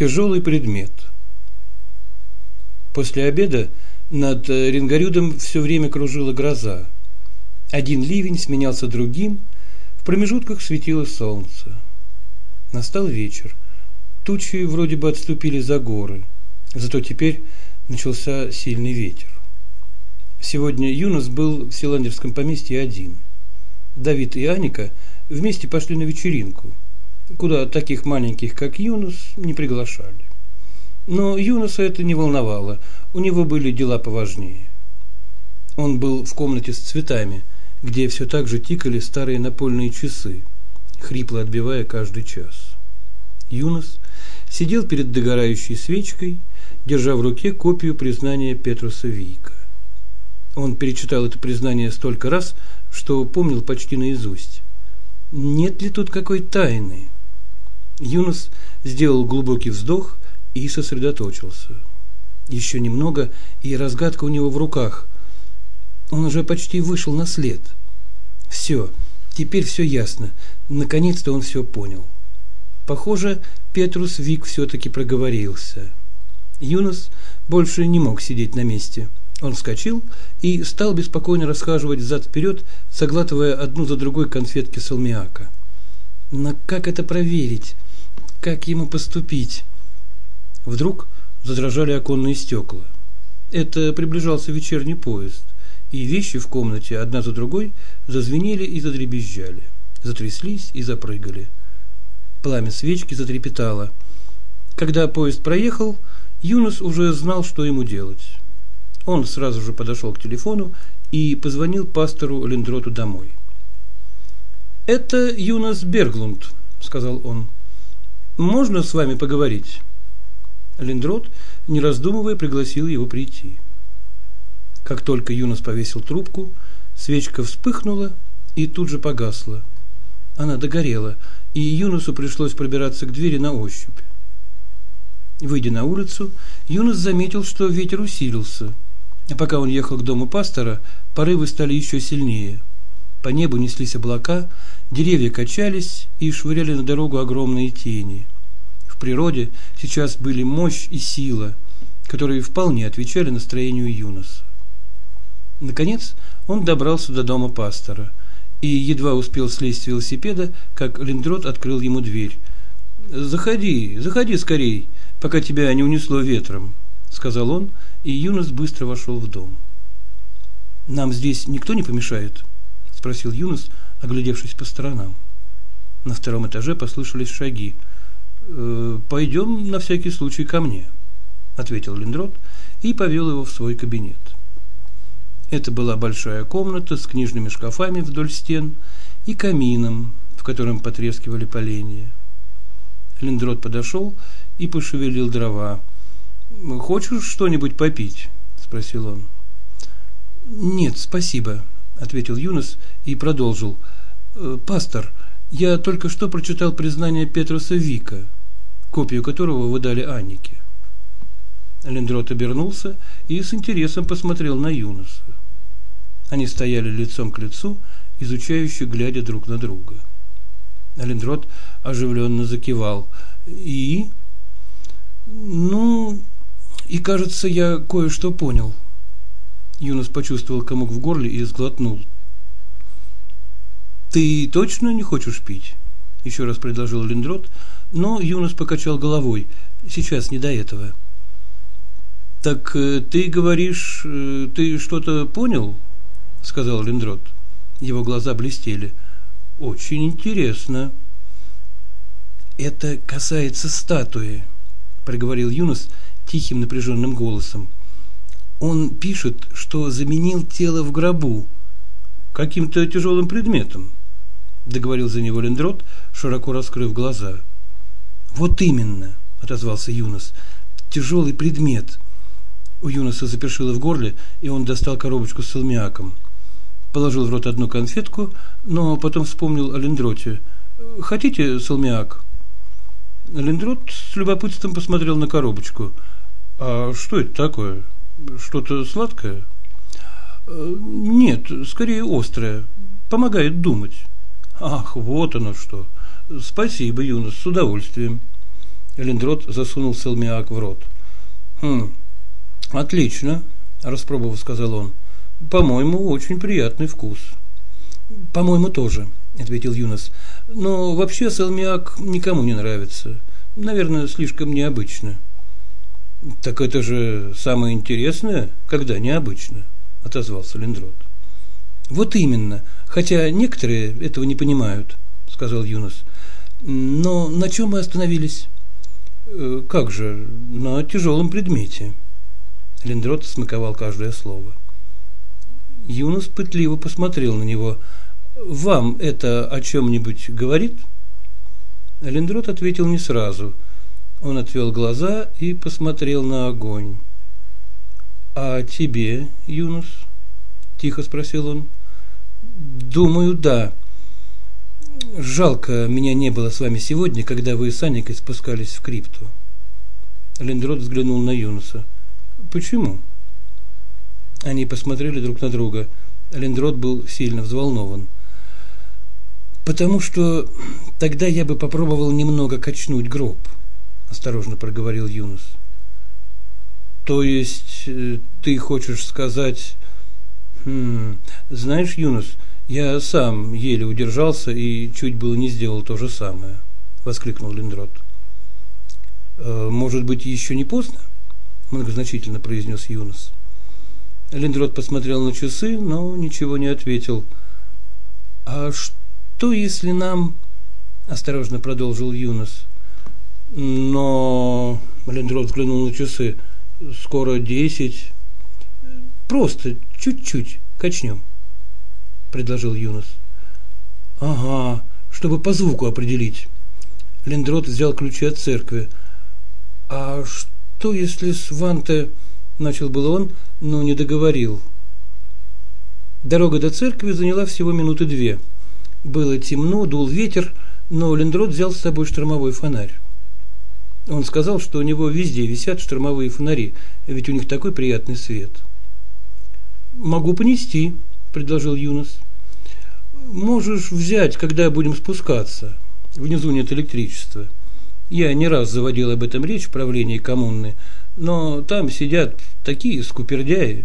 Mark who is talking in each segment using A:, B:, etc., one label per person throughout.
A: Тяжелый предмет. После обеда над Рингарюдом все время кружила гроза. Один ливень сменялся другим, в промежутках светило солнце. Настал вечер. Тучи вроде бы отступили за горы, зато теперь начался сильный ветер. Сегодня Юнос был в Силандерском поместье один. Давид и Аника вместе пошли на вечеринку, куда таких маленьких, как Юнос, не приглашали. Но Юноса это не волновало, у него были дела поважнее. Он был в комнате с цветами, где все так же тикали старые напольные часы, хрипло отбивая каждый час. Юнос сидел перед догорающей свечкой, держа в руке копию признания Петруса Вийка. Он перечитал это признание столько раз, что помнил почти наизусть. Нет ли тут какой тайны? Юнос сделал глубокий вздох и сосредоточился. Еще немного, и разгадка у него в руках. Он уже почти вышел на след. Все, теперь все ясно. Наконец-то он все понял. Похоже, Петрус Вик все-таки проговорился. Юнос больше не мог сидеть на месте. Он вскочил и стал беспокойно расхаживать взад-вперед, заглатывая одну за другой конфетки салмиака. Но как это проверить? Как ему поступить? Вдруг задрожали оконные стекла. Это приближался вечерний поезд, и вещи в комнате одна за другой зазвенели и задребезжали, затряслись и запрыгали. Пламя свечки затрепетало. Когда поезд проехал, Юнос уже знал, что ему делать. Он сразу же подошел к телефону и позвонил пастору Линдроту домой. «Это Юнос Берглунд», — сказал он. «Можно с вами поговорить?» Линдрот, не раздумывая, пригласил его прийти. Как только Юнос повесил трубку, свечка вспыхнула и тут же погасла. Она догорела, и Юносу пришлось пробираться к двери на ощупь. Выйдя на улицу, Юнос заметил, что ветер усилился. А пока он ехал к дому пастора, порывы стали еще сильнее. По небу неслись облака, деревья качались и швыряли на дорогу огромные тени природе сейчас были мощь и сила, которые вполне отвечали настроению Юноса. Наконец он добрался до дома пастора и едва успел слезть с велосипеда, как Линдрот открыл ему дверь. «Заходи, заходи скорей, пока тебя не унесло ветром», — сказал он, и Юнос быстро вошел в дом. «Нам здесь никто не помешает?» — спросил Юнос, оглядевшись по сторонам. На втором этаже послышались шаги — «Э, «Пойдем на всякий случай ко мне», – ответил Линдрот и повел его в свой кабинет. Это была большая комната с книжными шкафами вдоль стен и камином, в котором потрескивали поленья. Линдрот подошел и пошевелил дрова. «Хочешь что-нибудь попить?» – спросил он. «Нет, спасибо», – ответил Юнос и продолжил. «Э, «Пастор, я только что прочитал признание Петруса Вика, копию которого вы дали Аннике. Лендрот обернулся и с интересом посмотрел на Юноса. Они стояли лицом к лицу, изучающе глядя друг на друга. Лендрот оживленно закивал. «И?» «Ну, и кажется, я кое-что понял». Юнос почувствовал комок в горле и сглотнул. «Ты точно не хочешь пить?» – еще раз предложил Линдрот, но Юнос покачал головой. «Сейчас не до этого». «Так э, ты говоришь, э, ты что-то понял?» – сказал Линдрот. Его глаза блестели. «Очень интересно». «Это касается статуи», – проговорил Юнос тихим напряженным голосом. «Он пишет, что заменил тело в гробу каким-то тяжелым предметом договорил за него Лендрот, широко раскрыв глаза. Вот именно, отозвался Юнос. Тяжелый предмет. У Юноса запершило в горле, и он достал коробочку с салмиаком. Положил в рот одну конфетку, но потом вспомнил о Лендроте. «Хотите салмиак?» Лендрот с любопытством посмотрел на коробочку. «А что это такое? Что-то сладкое?» «Нет, скорее острое. Помогает думать». Ах, вот оно что. Спасибо, Юнос, с удовольствием. Лендрот засунул салмиак в рот. «Хм, отлично», – распробовав, сказал он. «По-моему, очень приятный вкус». «По-моему, тоже», – ответил Юнос. «Но вообще салмиак никому не нравится. Наверное, слишком необычно». «Так это же самое интересное, когда необычно», – отозвался Лендрот. «Вот именно, хотя некоторые этого не понимают», – сказал Юнос. «Но на чем мы остановились?» «Э, «Как же, на тяжелом предмете». Лендрот смаковал каждое слово. Юнос пытливо посмотрел на него. «Вам это о чем-нибудь говорит?» Лендрот ответил не сразу – он отвел глаза и посмотрел на огонь. «А тебе, Юнус?» – тихо спросил он. «Думаю, да. Жалко, меня не было с вами сегодня, когда вы с Аникой спускались в крипту». Лендрот взглянул на Юнуса. «Почему?» Они посмотрели друг на друга. Лендрот был сильно взволнован. «Потому что тогда я бы попробовал немного качнуть гроб» осторожно проговорил Юнус. То есть э, ты хочешь сказать... Хм, знаешь, Юнус, я сам еле удержался и чуть было не сделал то же самое, воскликнул Линдрот. «Э, может быть, еще не поздно? многозначительно произнес Юнус. Линдрот посмотрел на часы, но ничего не ответил. А что, если нам... Осторожно продолжил Юнус. Но Лендрот взглянул на часы. Скоро десять. Просто чуть-чуть качнем, предложил Юнос. Ага, чтобы по звуку определить. Лендрот взял ключи от церкви. А что если с Ванте... Начал был он, но не договорил. Дорога до церкви заняла всего минуты две. Было темно, дул ветер, но Лендрот взял с собой штормовой фонарь. Он сказал, что у него везде висят штормовые фонари, ведь у них такой приятный свет. «Могу понести», – предложил Юнос. «Можешь взять, когда будем спускаться. Внизу нет электричества. Я не раз заводил об этом речь в правлении коммуны, но там сидят такие скупердяи».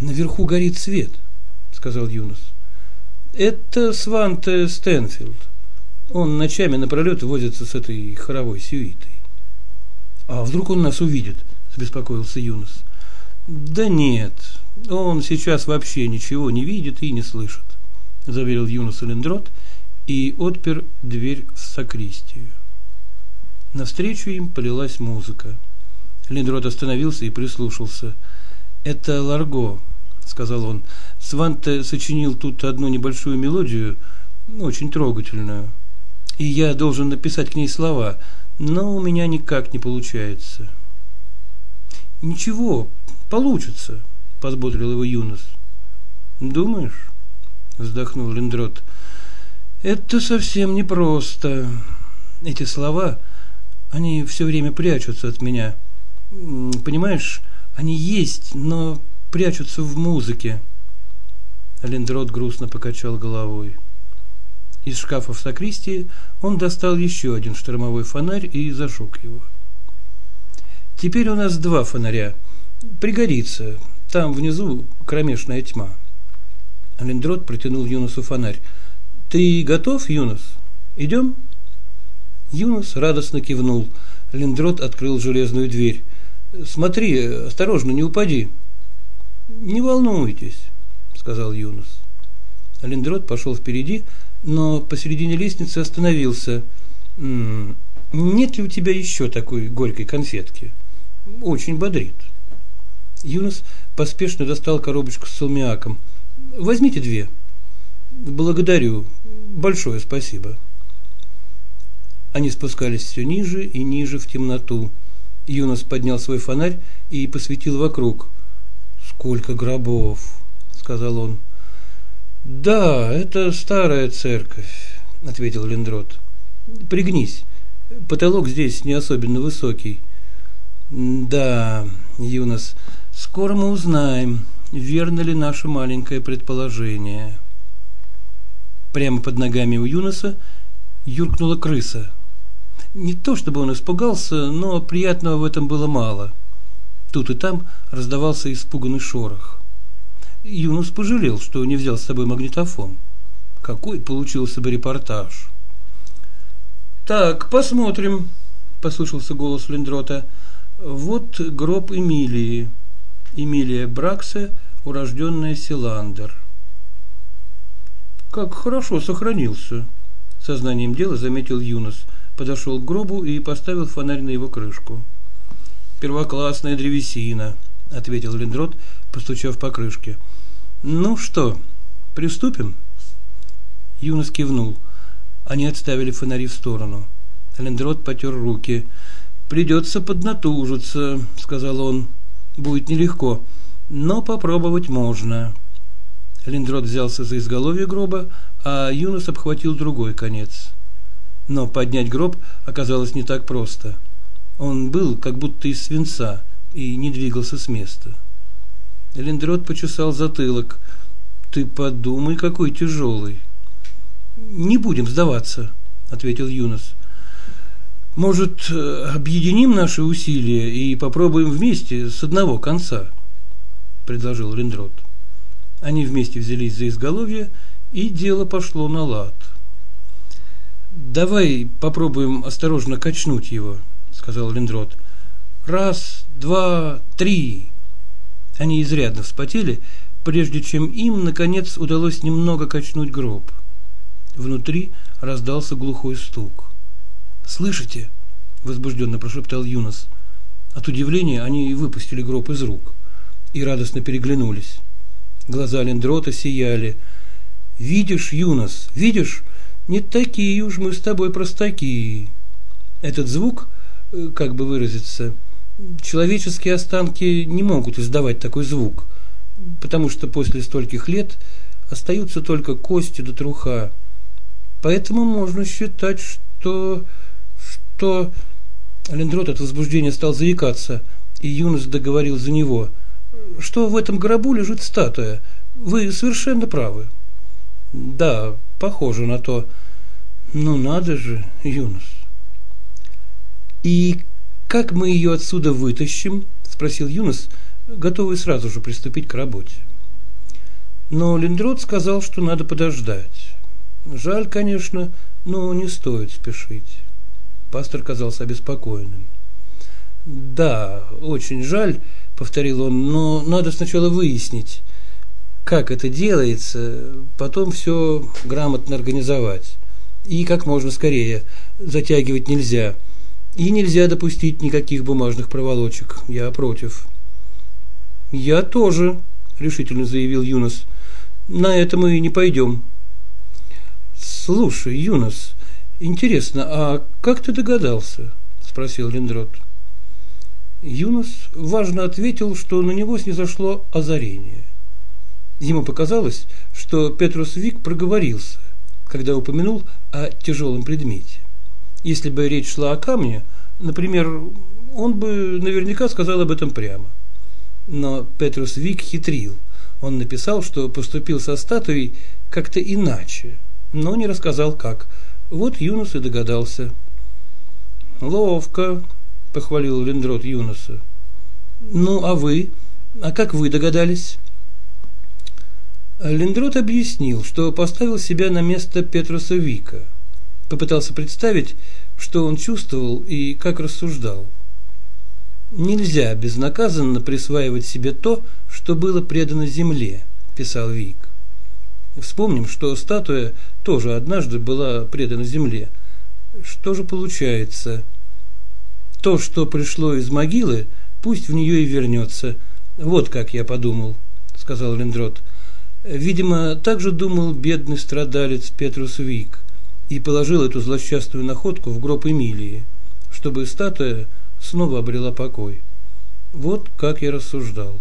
A: «Наверху горит свет», – сказал Юнос. «Это Сванте Стэнфилд. Он ночами напролет возится с этой хоровой сюитой. А вдруг он нас увидит? Забеспокоился Юнос. Да нет, он сейчас вообще ничего не видит и не слышит, заверил Юнос Лендрот и отпер дверь в сакристию. Навстречу им полилась музыка. Лендрот остановился и прислушался. «Это Ларго», — сказал он. «Сванте сочинил тут одну небольшую мелодию, очень трогательную и я должен написать к ней слова, но у меня никак не получается. Ничего, получится, подбодрил его Юнос. Думаешь? вздохнул Лендрот. Это совсем непросто. Эти слова, они все время прячутся от меня. Понимаешь, они есть, но прячутся в музыке. Лендрот грустно покачал головой. Из шкафа в сакристии он достал еще один штормовой фонарь и зажег его. Теперь у нас два фонаря. Пригодится. Там внизу кромешная тьма. Алендрот протянул Юнусу фонарь. Ты готов, Юнус? Идем? Юнус радостно кивнул. Лендрот открыл железную дверь. Смотри, осторожно, не упади. Не волнуйтесь, сказал Юнус. Лендрот пошел впереди, но посередине лестницы остановился. «Нет ли у тебя еще такой горькой конфетки? Очень бодрит». Юнос поспешно достал коробочку с салмиаком. «Возьмите две». «Благодарю. Большое спасибо». Они спускались все ниже и ниже в темноту. Юнос поднял свой фонарь и посветил вокруг. «Сколько гробов!» – сказал он. Да, это старая церковь, ответил Лендрот. Пригнись. Потолок здесь не особенно высокий. Да, Юнос, скоро мы узнаем, верно ли наше маленькое предположение. Прямо под ногами у Юноса юркнула крыса. Не то чтобы он испугался, но приятного в этом было мало. Тут и там раздавался испуганный шорох. Юнус пожалел, что не взял с собой магнитофон. Какой получился бы репортаж. «Так, посмотрим», – послышался голос Лендрота. «Вот гроб Эмилии. Эмилия Браксе, урожденная Силандер». «Как хорошо сохранился», – сознанием дела заметил Юнос. Подошел к гробу и поставил фонарь на его крышку. «Первоклассная древесина», – ответил Лендрот, постучав по крышке. «Ну что, приступим?» Юнос кивнул. Они отставили фонари в сторону. Лендрот потер руки. «Придется поднатужиться», — сказал он. «Будет нелегко, но попробовать можно». Линдрот взялся за изголовье гроба, а Юнос обхватил другой конец. Но поднять гроб оказалось не так просто. Он был как будто из свинца и не двигался с места. Линдрот почесал затылок. «Ты подумай, какой тяжелый!» не будем сдаваться, ответил Юнос. Может, объединим наши усилия и попробуем вместе с одного конца, предложил Рендрот. Они вместе взялись за изголовье, и дело пошло на лад. Давай попробуем осторожно качнуть его, сказал Рендрот. Раз, два, три. Они изрядно вспотели, прежде чем им наконец удалось немного качнуть гроб. Внутри раздался глухой стук. «Слышите?» – возбужденно прошептал Юнос. От удивления они выпустили гроб из рук и радостно переглянулись. Глаза Лендрота сияли. «Видишь, Юнос, видишь? Не такие уж мы с тобой простаки. Этот звук, э, как бы выразиться, человеческие останки не могут издавать такой звук, потому что после стольких лет остаются только кости до да труха. Поэтому можно считать, что... что... Лендрот от возбуждения стал заикаться, и Юнос договорил за него, что в этом гробу лежит статуя. Вы совершенно правы. Да, похоже на то. Ну надо же, Юнос. И как мы ее отсюда вытащим? Спросил Юнос, готовый сразу же приступить к работе. Но Лендрот сказал, что надо подождать. Жаль, конечно, но не стоит спешить. Пастор казался обеспокоенным. Да, очень жаль, повторил он, но надо сначала выяснить, как это делается, потом все грамотно организовать. И как можно скорее. Затягивать нельзя. И нельзя допустить никаких бумажных проволочек. Я против. Я тоже, решительно заявил Юнос. На это мы не пойдем. Слушай, Юнос, интересно, а как ты догадался? спросил Линдрот. Юнос важно ответил, что на него снизошло озарение. Ему показалось, что Петрус Вик проговорился, когда упомянул о тяжелом предмете. Если бы речь шла о камне, например, он бы наверняка сказал об этом прямо. Но Петрус Вик хитрил. Он написал, что поступил со статуей как-то иначе – но не рассказал как. Вот Юнус и догадался. «Ловко», – похвалил Лендрот Юнуса. «Ну, а вы? А как вы догадались?» Лендрот объяснил, что поставил себя на место Петруса Вика. Попытался представить, что он чувствовал и как рассуждал. «Нельзя безнаказанно присваивать себе то, что было предано земле», – писал Вик. Вспомним, что статуя тоже однажды была предана земле. Что же получается? То, что пришло из могилы, пусть в нее и вернется. Вот как я подумал, сказал Лендрот. Видимо, так же думал бедный страдалец Петрус Вик и положил эту злосчастную находку в гроб Эмилии, чтобы статуя снова обрела покой. Вот как я рассуждал.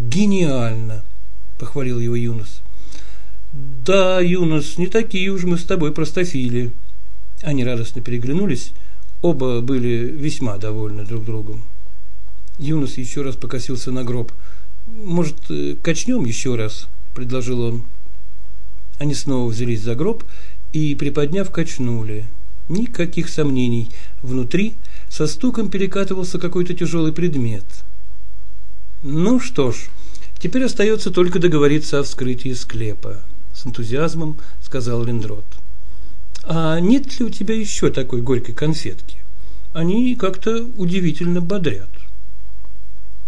A: Гениально! похвалил его Юнос. Да, Юнос, не такие уж мы с тобой простофили. Они радостно переглянулись, оба были весьма довольны друг другом. Юнос еще раз покосился на гроб. Может, э, качнем еще раз, предложил он. Они снова взялись за гроб и, приподняв, качнули. Никаких сомнений. Внутри со стуком перекатывался какой-то тяжелый предмет. Ну что ж, теперь остается только договориться о вскрытии склепа, с энтузиазмом сказал Лендрот. А нет ли у тебя еще такой горькой конфетки? Они как-то удивительно бодрят.